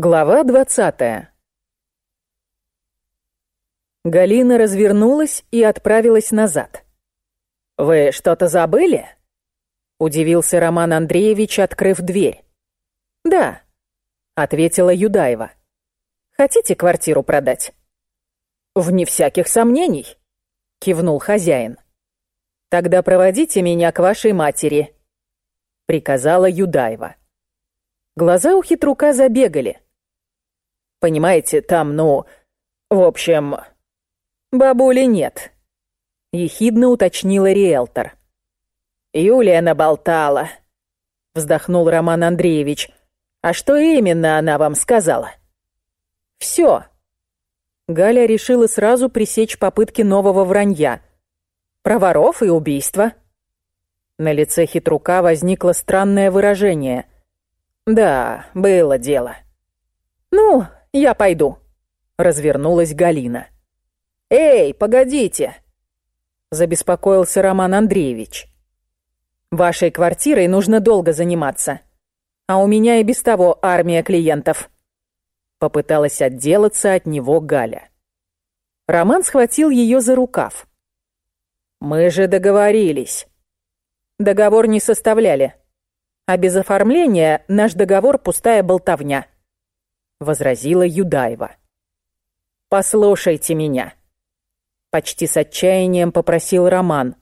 Глава двадцатая. Галина развернулась и отправилась назад. «Вы что-то забыли?» — удивился Роман Андреевич, открыв дверь. «Да», — ответила Юдаева. «Хотите квартиру продать?» «Вне всяких сомнений», — кивнул хозяин. «Тогда проводите меня к вашей матери», — приказала Юдаева. Глаза у хитрука забегали — Понимаете, там, ну... В общем... Бабули нет. Ехидно уточнила риэлтор. Юлия наболтала. Вздохнул Роман Андреевич. А что именно она вам сказала? Все. Галя решила сразу пресечь попытки нового вранья. Про воров и убийства. На лице хитрука возникло странное выражение. Да, было дело. Ну, я пойду», — развернулась Галина. «Эй, погодите!» — забеспокоился Роман Андреевич. «Вашей квартирой нужно долго заниматься, а у меня и без того армия клиентов». Попыталась отделаться от него Галя. Роман схватил ее за рукав. «Мы же договорились». «Договор не составляли. А без оформления наш договор пустая болтовня». — возразила Юдаева. «Послушайте меня», — почти с отчаянием попросил Роман.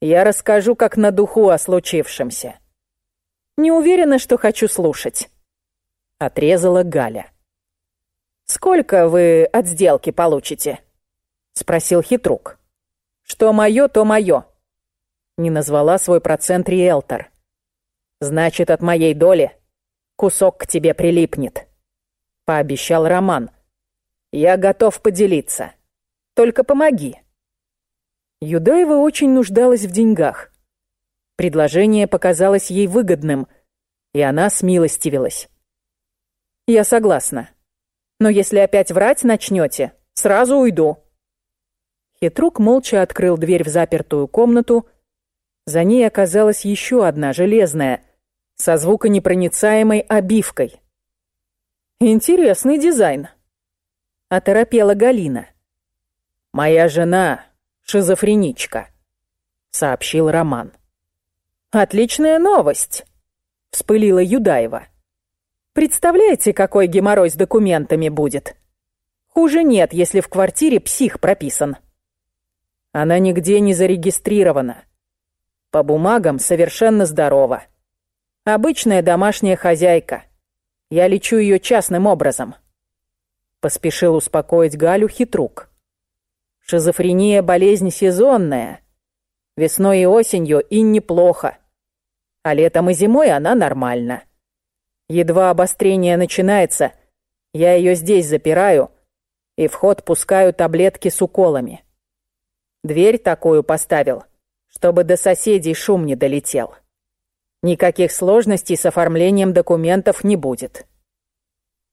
«Я расскажу как на духу о случившемся». «Не уверена, что хочу слушать», — отрезала Галя. «Сколько вы от сделки получите?» — спросил хитрук. «Что мое, то мое», — не назвала свой процент риэлтор. «Значит, от моей доли кусок к тебе прилипнет» пообещал Роман. «Я готов поделиться. Только помоги». Юдаева очень нуждалась в деньгах. Предложение показалось ей выгодным, и она смилостивилась. «Я согласна. Но если опять врать начнете, сразу уйду». Хитрук молча открыл дверь в запертую комнату. За ней оказалась еще одна, железная, со звуконепроницаемой обивкой — «Интересный дизайн», — оторопела Галина. «Моя жена — шизофреничка», — сообщил Роман. «Отличная новость», — вспылила Юдаева. «Представляете, какой геморрой с документами будет? Хуже нет, если в квартире псих прописан». Она нигде не зарегистрирована. По бумагам совершенно здорова. Обычная домашняя хозяйка — я лечу ее частным образом. Поспешил успокоить Галю хитрук. Шизофрения – болезнь сезонная. Весной и осенью и неплохо. А летом и зимой она нормальна. Едва обострение начинается, я ее здесь запираю и в ход пускаю таблетки с уколами. Дверь такую поставил, чтобы до соседей шум не долетел. Никаких сложностей с оформлением документов не будет.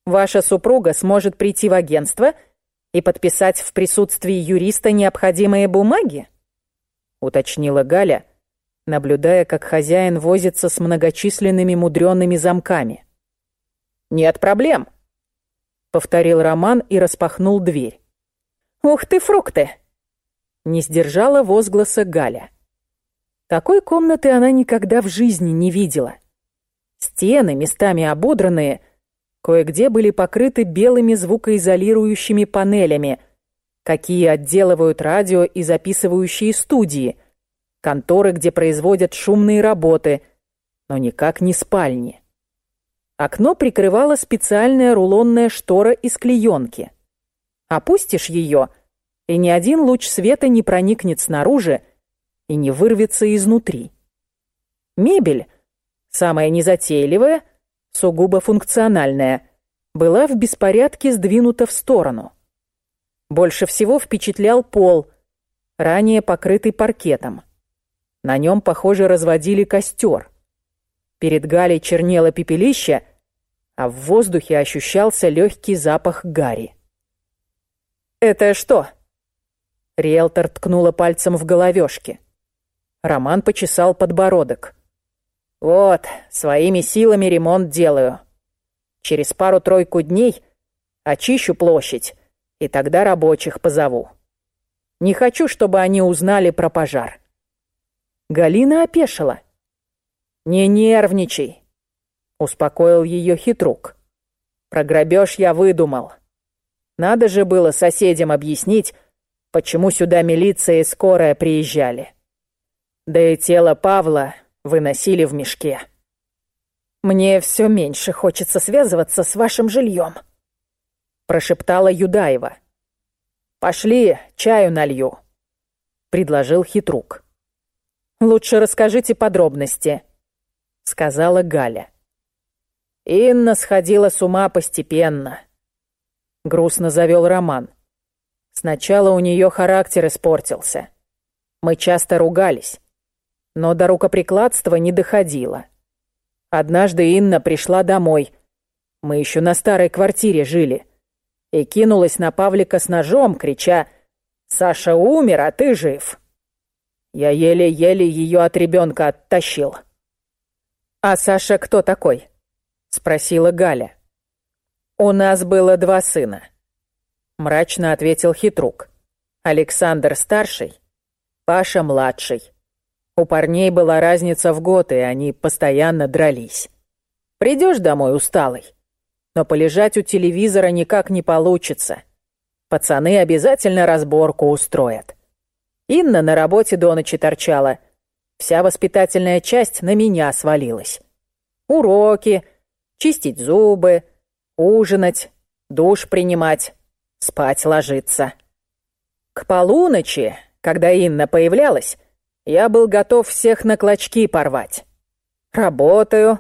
Ваша супруга сможет прийти в агентство и подписать в присутствии юриста необходимые бумаги? Уточнила Галя, наблюдая, как хозяин возится с многочисленными мудреными замками. «Нет проблем», — повторил Роман и распахнул дверь. «Ух ты, фрукты!» Не сдержала возгласа Галя. Такой комнаты она никогда в жизни не видела. Стены, местами ободранные, кое-где были покрыты белыми звукоизолирующими панелями, какие отделывают радио и записывающие студии, конторы, где производят шумные работы, но никак не спальни. Окно прикрывала специальная рулонная штора из клеенки. Опустишь ее, и ни один луч света не проникнет снаружи, и не вырвется изнутри. Мебель, самая незатейливая, сугубо функциональная, была в беспорядке сдвинута в сторону. Больше всего впечатлял пол, ранее покрытый паркетом. На нем, похоже, разводили костер. Перед Галей чернело пепелище, а в воздухе ощущался легкий запах гари. «Это что?» Риэлтор ткнула пальцем в головешки. Роман почесал подбородок. «Вот, своими силами ремонт делаю. Через пару-тройку дней очищу площадь, и тогда рабочих позову. Не хочу, чтобы они узнали про пожар». Галина опешила. «Не нервничай», — успокоил ее хитрук. «Про грабеж я выдумал. Надо же было соседям объяснить, почему сюда милиция и скорая приезжали. Да и тело Павла выносили в мешке. «Мне все меньше хочется связываться с вашим жильем», — прошептала Юдаева. «Пошли, чаю налью», — предложил хитрук. «Лучше расскажите подробности», — сказала Галя. Инна сходила с ума постепенно. Грустно завел Роман. Сначала у нее характер испортился. Мы часто ругались, но до рукоприкладства не доходило. Однажды Инна пришла домой. Мы еще на старой квартире жили. И кинулась на Павлика с ножом, крича «Саша умер, а ты жив!» Я еле-еле ее от ребенка оттащил. «А Саша кто такой?» — спросила Галя. «У нас было два сына», — мрачно ответил хитрук. «Александр старший, Паша младший. У парней была разница в год, и они постоянно дрались. Придешь домой усталый, но полежать у телевизора никак не получится. Пацаны обязательно разборку устроят. Инна на работе до ночи торчала. Вся воспитательная часть на меня свалилась. Уроки, чистить зубы, ужинать, душ принимать, спать ложиться. К полуночи, когда Инна появлялась, я был готов всех на клочки порвать. Работаю,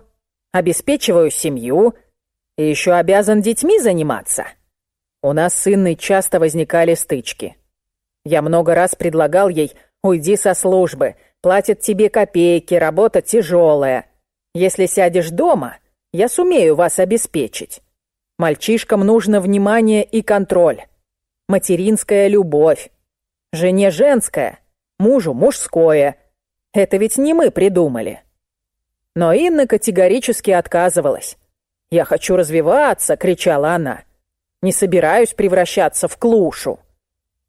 обеспечиваю семью и еще обязан детьми заниматься. У нас с Инной часто возникали стычки. Я много раз предлагал ей «Уйди со службы, платят тебе копейки, работа тяжелая. Если сядешь дома, я сумею вас обеспечить. Мальчишкам нужно внимание и контроль. Материнская любовь. Жене женская, мужу мужское. Это ведь не мы придумали. Но Инна категорически отказывалась. «Я хочу развиваться», — кричала она. «Не собираюсь превращаться в клушу.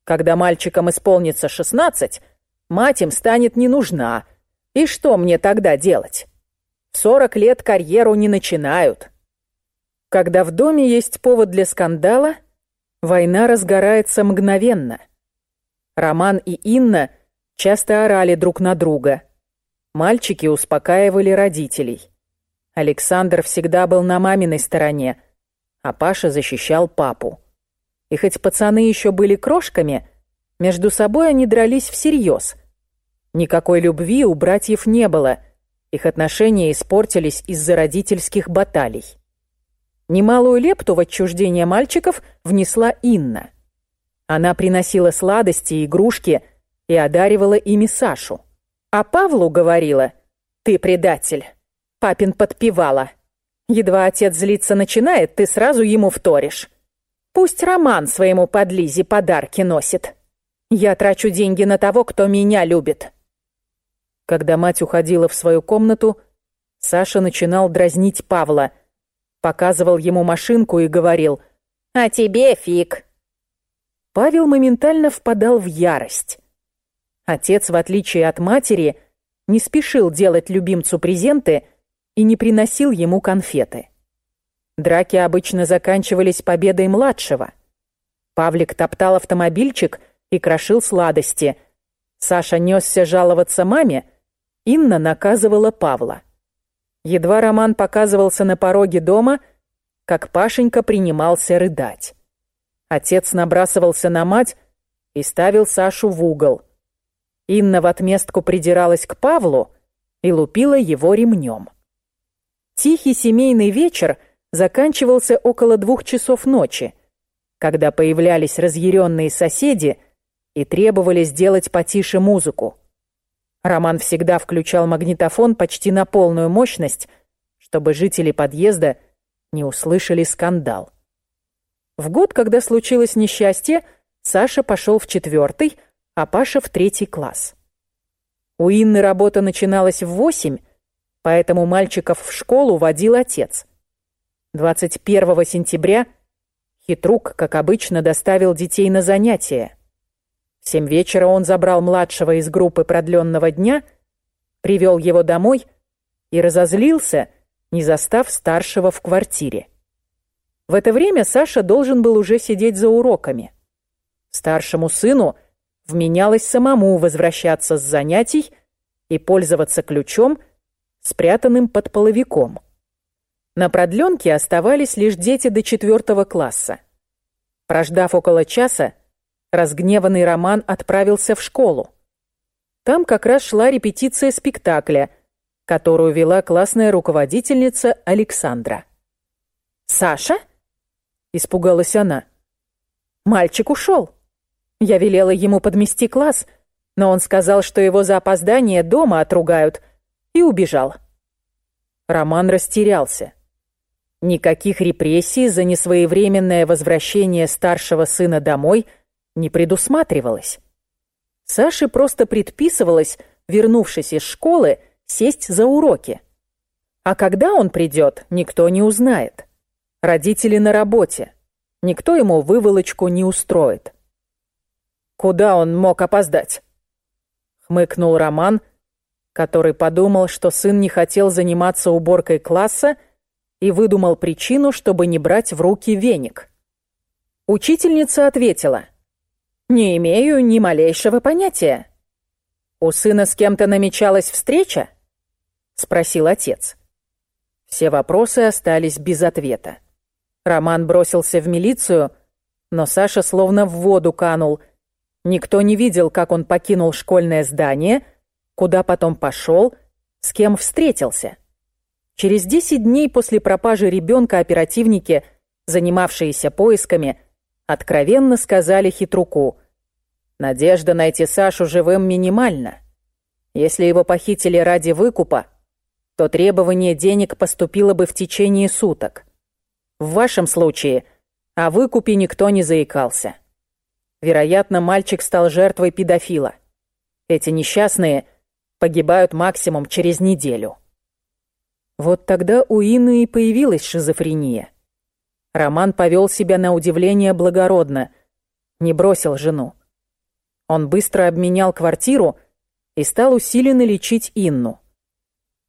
Когда мальчикам исполнится шестнадцать, мать им станет не нужна. И что мне тогда делать? В сорок лет карьеру не начинают». Когда в доме есть повод для скандала, война разгорается мгновенно. Роман и Инна часто орали друг на друга. Мальчики успокаивали родителей. Александр всегда был на маминой стороне, а Паша защищал папу. И хоть пацаны еще были крошками, между собой они дрались всерьез. Никакой любви у братьев не было, их отношения испортились из-за родительских баталий. Немалую лепту в отчуждение мальчиков внесла Инна. Она приносила сладости и игрушки и одаривала ими Сашу. А Павлу говорила «Ты предатель». Папин подпевала. Едва отец злиться начинает, ты сразу ему вторишь. Пусть Роман своему подлизе подарки носит. Я трачу деньги на того, кто меня любит. Когда мать уходила в свою комнату, Саша начинал дразнить Павла – Показывал ему машинку и говорил «А тебе фиг». Павел моментально впадал в ярость. Отец, в отличие от матери, не спешил делать любимцу презенты и не приносил ему конфеты. Драки обычно заканчивались победой младшего. Павлик топтал автомобильчик и крошил сладости. Саша несся жаловаться маме, Инна наказывала Павла. Едва Роман показывался на пороге дома, как Пашенька принимался рыдать. Отец набрасывался на мать и ставил Сашу в угол. Инна в отместку придиралась к Павлу и лупила его ремнем. Тихий семейный вечер заканчивался около двух часов ночи, когда появлялись разъяренные соседи и требовали сделать потише музыку. Роман всегда включал магнитофон почти на полную мощность, чтобы жители подъезда не услышали скандал. В год, когда случилось несчастье, Саша пошел в четвертый, а Паша в третий класс. У Инны работа начиналась в восемь, поэтому мальчиков в школу водил отец. 21 сентября хитрук, как обычно, доставил детей на занятия. В семь вечера он забрал младшего из группы продленного дня, привел его домой и разозлился, не застав старшего в квартире. В это время Саша должен был уже сидеть за уроками. Старшему сыну вменялось самому возвращаться с занятий и пользоваться ключом, спрятанным под половиком. На продленке оставались лишь дети до четвертого класса. Прождав около часа, разгневанный Роман отправился в школу. Там как раз шла репетиция спектакля, которую вела классная руководительница Александра. «Саша?» — испугалась она. «Мальчик ушел. Я велела ему подмести класс, но он сказал, что его за опоздание дома отругают, и убежал». Роман растерялся. Никаких репрессий за несвоевременное возвращение старшего сына домой не предусматривалось. Саше просто предписывалось, вернувшись из школы, сесть за уроки. А когда он придет, никто не узнает. Родители на работе. Никто ему выволочку не устроит. «Куда он мог опоздать?» Хмыкнул Роман, который подумал, что сын не хотел заниматься уборкой класса, и выдумал причину, чтобы не брать в руки веник. Учительница ответила, «Не имею ни малейшего понятия». «У сына с кем-то намечалась встреча?» — спросил отец. Все вопросы остались без ответа. Роман бросился в милицию, но Саша словно в воду канул. Никто не видел, как он покинул школьное здание, куда потом пошел, с кем встретился. Через 10 дней после пропажи ребенка оперативники, занимавшиеся поисками, откровенно сказали хитруку «Надежда найти Сашу живым минимальна. Если его похитили ради выкупа, то требование денег поступило бы в течение суток. В вашем случае о выкупе никто не заикался. Вероятно, мальчик стал жертвой педофила. Эти несчастные погибают максимум через неделю». Вот тогда у Инны и появилась шизофрения. Роман повел себя на удивление благородно, не бросил жену. Он быстро обменял квартиру и стал усиленно лечить Инну.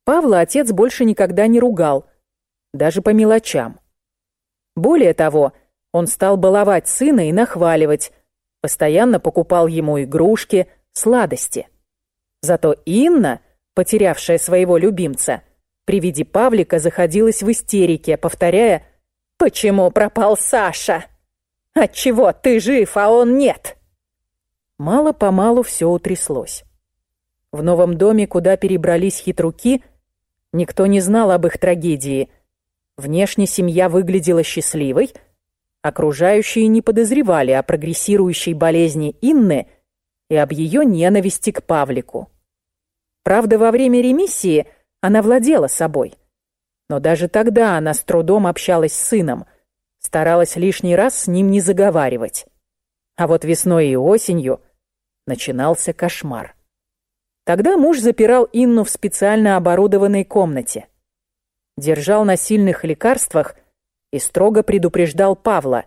Павла отец больше никогда не ругал, даже по мелочам. Более того, он стал баловать сына и нахваливать, постоянно покупал ему игрушки, сладости. Зато Инна, потерявшая своего любимца, при виде Павлика заходилась в истерике, повторяя «Почему пропал Саша? Отчего ты жив, а он нет?» Мало-помалу все утряслось. В новом доме, куда перебрались хитруки, никто не знал об их трагедии. Внешне семья выглядела счастливой, окружающие не подозревали о прогрессирующей болезни Инны и об ее ненависти к Павлику. Правда, во время ремиссии – она владела собой. Но даже тогда она с трудом общалась с сыном, старалась лишний раз с ним не заговаривать. А вот весной и осенью начинался кошмар. Тогда муж запирал Инну в специально оборудованной комнате. Держал на сильных лекарствах и строго предупреждал Павла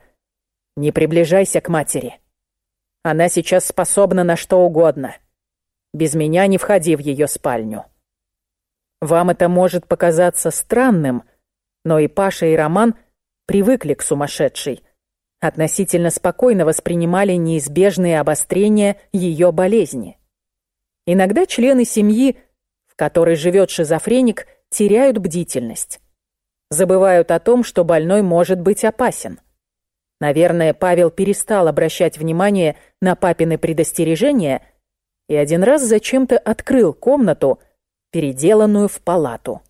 «Не приближайся к матери. Она сейчас способна на что угодно. Без меня не входи в ее спальню». Вам это может показаться странным, но и Паша, и Роман привыкли к сумасшедшей. Относительно спокойно воспринимали неизбежные обострения ее болезни. Иногда члены семьи, в которой живет шизофреник, теряют бдительность. Забывают о том, что больной может быть опасен. Наверное, Павел перестал обращать внимание на папины предостережения и один раз зачем-то открыл комнату, переделанную в палату.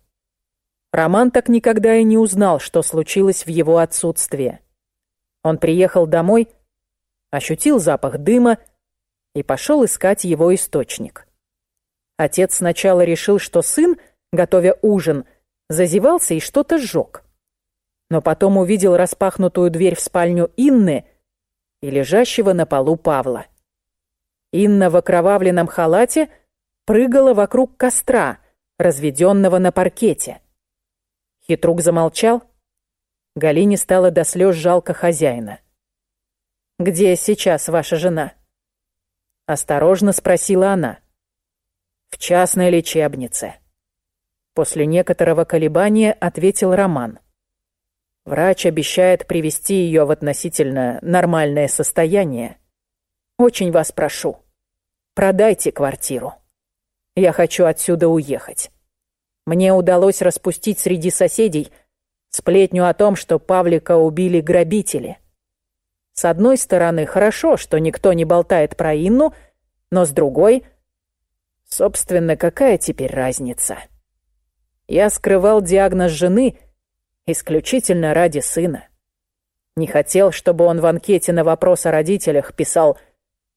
Роман так никогда и не узнал, что случилось в его отсутствие. Он приехал домой, ощутил запах дыма и пошел искать его источник. Отец сначала решил, что сын, готовя ужин, зазевался и что-то сжег. Но потом увидел распахнутую дверь в спальню Инны и лежащего на полу Павла. Инна в окровавленном халате прыгала вокруг костра, разведенного на паркете. Хитрук замолчал, Галине стало до слез жалко хозяина. «Где сейчас ваша жена?» Осторожно спросила она. «В частной лечебнице». После некоторого колебания ответил Роман. Врач обещает привести ее в относительно нормальное состояние. Очень вас прошу, продайте квартиру. Я хочу отсюда уехать. Мне удалось распустить среди соседей сплетню о том, что Павлика убили грабители. С одной стороны, хорошо, что никто не болтает про Инну, но с другой... Собственно, какая теперь разница? Я скрывал диагноз жены исключительно ради сына. Не хотел, чтобы он в анкете на вопрос о родителях писал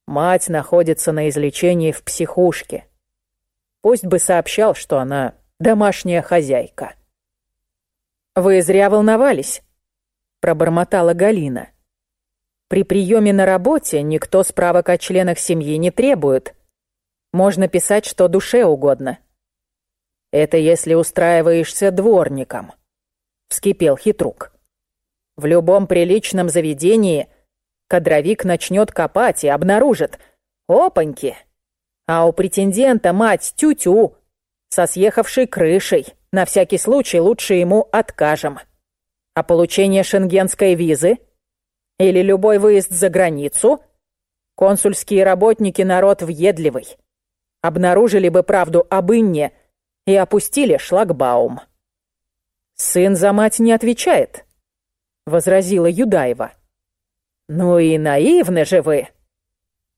«Мать находится на излечении в психушке». Пусть бы сообщал, что она домашняя хозяйка. «Вы зря волновались», — пробормотала Галина. «При приеме на работе никто справок о членах семьи не требует. Можно писать, что душе угодно». Это если устраиваешься дворником, вскипел хитрук. В любом приличном заведении кадровик начнет копать и обнаружит. Опаньки! А у претендента мать тю-тю, со съехавшей крышей. На всякий случай лучше ему откажем. А получение шенгенской визы? Или любой выезд за границу? Консульские работники народ въедливый. Обнаружили бы правду об Инне – и опустили шлагбаум. «Сын за мать не отвечает», — возразила Юдаева. «Ну и наивны же вы!»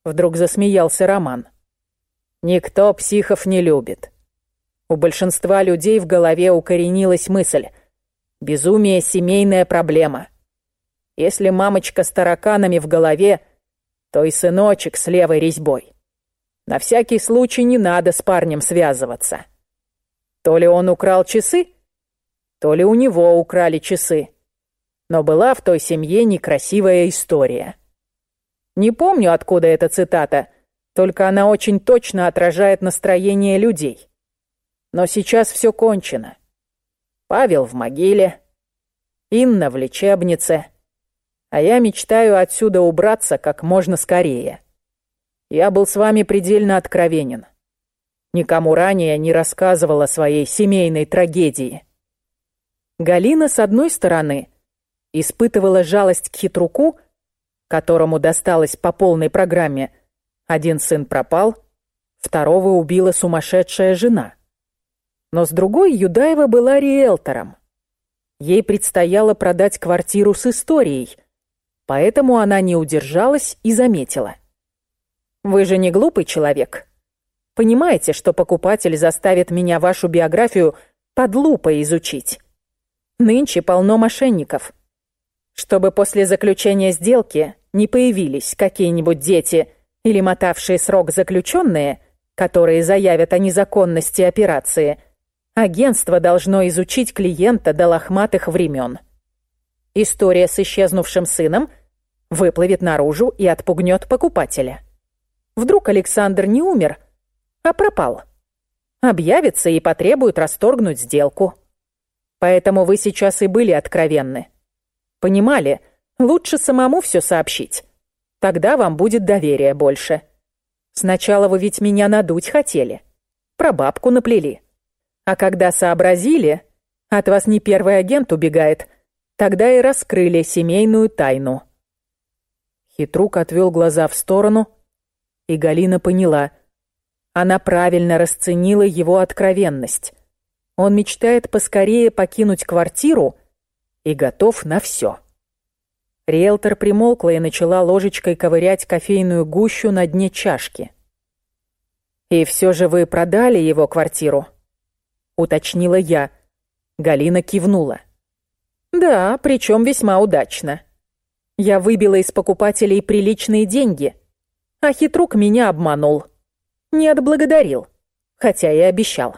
Вдруг засмеялся Роман. «Никто психов не любит. У большинства людей в голове укоренилась мысль. Безумие — семейная проблема. Если мамочка с тараканами в голове, то и сыночек с левой резьбой. На всякий случай не надо с парнем связываться». То ли он украл часы, то ли у него украли часы. Но была в той семье некрасивая история. Не помню, откуда эта цитата, только она очень точно отражает настроение людей. Но сейчас все кончено. Павел в могиле, Инна в лечебнице, а я мечтаю отсюда убраться как можно скорее. Я был с вами предельно откровенен. Никому ранее не рассказывал о своей семейной трагедии. Галина, с одной стороны, испытывала жалость к хитруку, которому досталось по полной программе. Один сын пропал, второго убила сумасшедшая жена. Но с другой Юдаева была риэлтором. Ей предстояло продать квартиру с историей, поэтому она не удержалась и заметила. «Вы же не глупый человек. Понимаете, что покупатель заставит меня вашу биографию под лупой изучить? Нынче полно мошенников. Чтобы после заключения сделки не появились какие-нибудь дети или мотавшие срок заключенные, которые заявят о незаконности операции, агентство должно изучить клиента до лохматых времен. История с исчезнувшим сыном выплывет наружу и отпугнет покупателя. Вдруг Александр не умер, а пропал. Объявится и потребует расторгнуть сделку. Поэтому вы сейчас и были откровенны. Понимали, лучше самому все сообщить. Тогда вам будет доверия больше. Сначала вы ведь меня надуть хотели. Про бабку наплели. А когда сообразили, от вас не первый агент убегает, тогда и раскрыли семейную тайну. Хитрук отвел глаза в сторону, и Галина поняла — она правильно расценила его откровенность. Он мечтает поскорее покинуть квартиру и готов на все. Риэлтор примолкла и начала ложечкой ковырять кофейную гущу на дне чашки. «И все же вы продали его квартиру?» — уточнила я. Галина кивнула. «Да, причем весьма удачно. Я выбила из покупателей приличные деньги, а хитрук меня обманул». Не отблагодарил, хотя и обещал.